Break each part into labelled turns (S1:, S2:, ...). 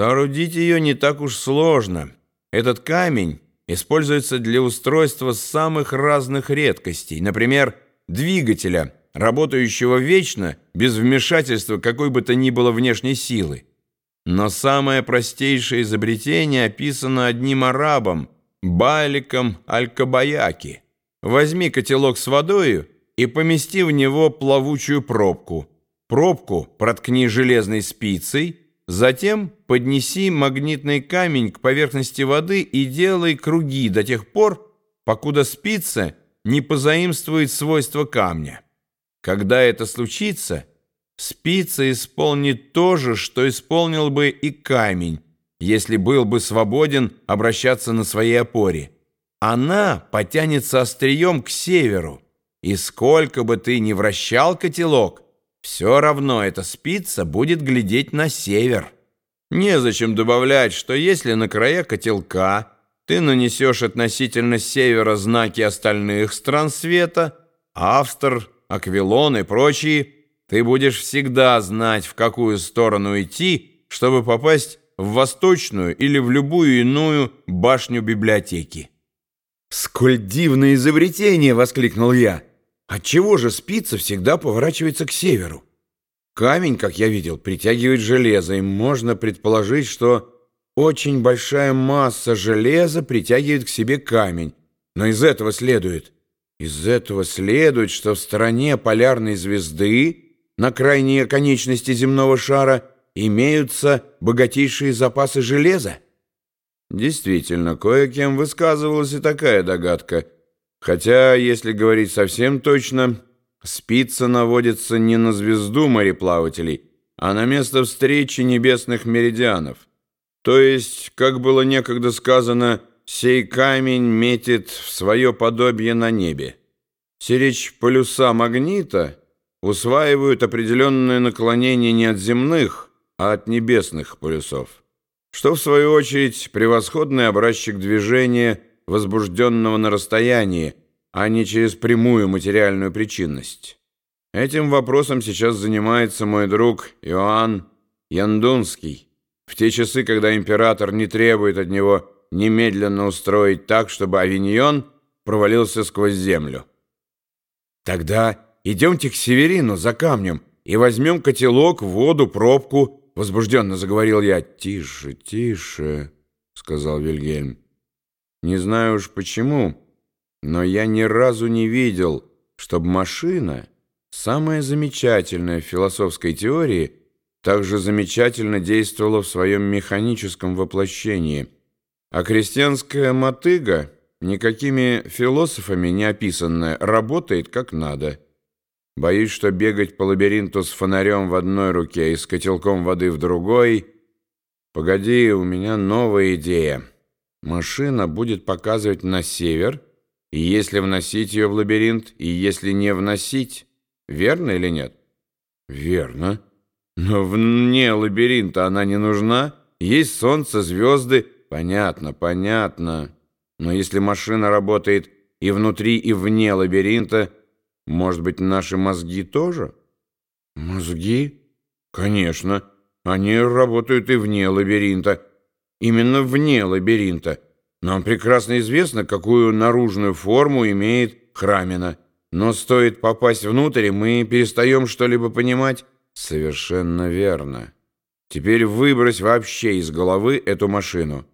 S1: Соорудить ее не так уж сложно. Этот камень используется для устройства самых разных редкостей, например, двигателя, работающего вечно, без вмешательства какой бы то ни было внешней силы. Но самое простейшее изобретение описано одним арабом, Баликом Аль-Кабаяки. Возьми котелок с водою и помести в него плавучую пробку. Пробку проткни железной спицей, затем поднеси магнитный камень к поверхности воды и делай круги до тех пор, покуда спица не позаимствует свойства камня. Когда это случится, спица исполнит то же, что исполнил бы и камень, если был бы свободен обращаться на своей опоре. Она потянется острием к северу, и сколько бы ты ни вращал котелок, все равно эта спица будет глядеть на север. Незачем добавлять, что если на края котелка ты нанесешь относительно севера знаки остальных стран света, Австр, Аквилон и прочие, ты будешь всегда знать, в какую сторону идти, чтобы попасть в восточную или в любую иную башню библиотеки.
S2: «Сколь дивное изобретение!» — воскликнул я. «Отчего же спица всегда поворачивается к северу? Камень, как я видел, притягивает железо, и можно предположить, что очень большая масса железа притягивает к себе камень. Но из этого следует... Из этого следует, что в стороне полярной звезды, на крайней оконечности земного шара, имеются богатейшие запасы железа?
S1: Действительно, кое-кем высказывалась и такая догадка. Хотя, если говорить совсем точно, спица наводится не на звезду мореплавателей, а на место встречи небесных меридианов. То есть, как было некогда сказано, сей камень метит в свое подобие на небе. Сиречь полюса магнита усваивают определенное наклонение не от земных, а от небесных полюсов, что, в свою очередь, превосходный образчик движения, возбужденного на расстоянии, а не через прямую материальную причинность. Этим вопросом сейчас занимается мой друг Иоанн Яндунский, в те часы, когда император не требует от него немедленно устроить так, чтобы Авиньон провалился сквозь землю.
S2: Тогда идемте к Северину за камнем и возьмем котелок, воду, пробку Возбужденно заговорил я.
S1: «Тише, тише», — сказал Вильгельм. «Не знаю уж почему, но я ни разу не видел, чтобы машина, самая замечательная в философской теории, так же замечательно действовала в своем механическом воплощении. А крестьянская мотыга, никакими философами не описанная, работает как надо». Боюсь, что бегать по лабиринту с фонарем в одной руке и с котелком воды в другой... Погоди, у меня новая идея. Машина будет показывать на север, и если вносить ее в лабиринт, и если не вносить, верно или нет?
S2: Верно.
S1: Но вне лабиринта она не нужна. Есть солнце, звезды. Понятно, понятно. Но если машина работает и внутри, и вне лабиринта, может быть, наши мозги тоже?
S2: Мозги?
S1: Конечно. Они работают и вне лабиринта. Именно вне лабиринта. Нам прекрасно известно, какую наружную форму имеет храмина. Но стоит попасть внутрь, мы перестаем что-либо понимать. Совершенно верно. Теперь выбрось вообще из головы эту машину.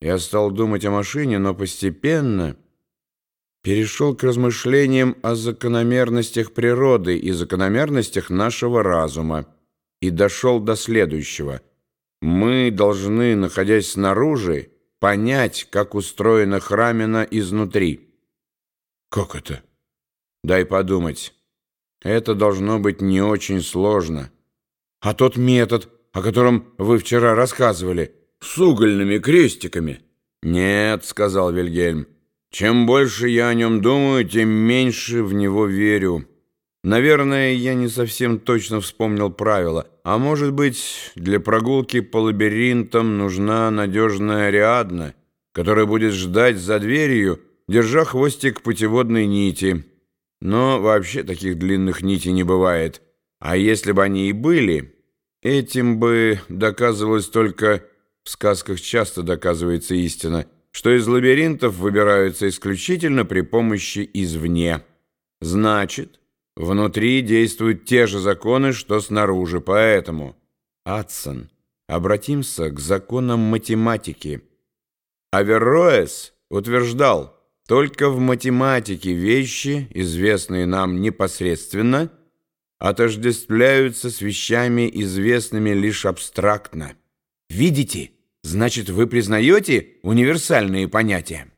S1: Я стал думать о машине, но постепенно перешел к размышлениям о закономерностях природы и закономерностях нашего разума и дошел до следующего. Мы должны, находясь снаружи, понять, как устроена храмина изнутри.
S2: Как это?
S1: Дай подумать. Это должно быть не очень сложно.
S2: А тот метод, о котором вы вчера рассказывали, с угольными крестиками?
S1: Нет, сказал Вильгельм. Чем больше я о нем думаю, тем меньше в него верю. Наверное, я не совсем точно вспомнил правила. А может быть, для прогулки по лабиринтам нужна надежная Ариадна, которая будет ждать за дверью, держа хвостик путеводной нити. Но вообще таких длинных нитей не бывает. А если бы они и были, этим бы доказывалось только в сказках часто доказывается истина, что из лабиринтов выбираются исключительно при помощи извне. Значит, внутри действуют те же законы, что снаружи, поэтому, Адсон, обратимся к законам математики. Аверроэс утверждал, только в математике вещи, известные нам непосредственно, отождествляются с вещами, известными лишь абстрактно. Видите? Значит, вы признаете универсальные понятия?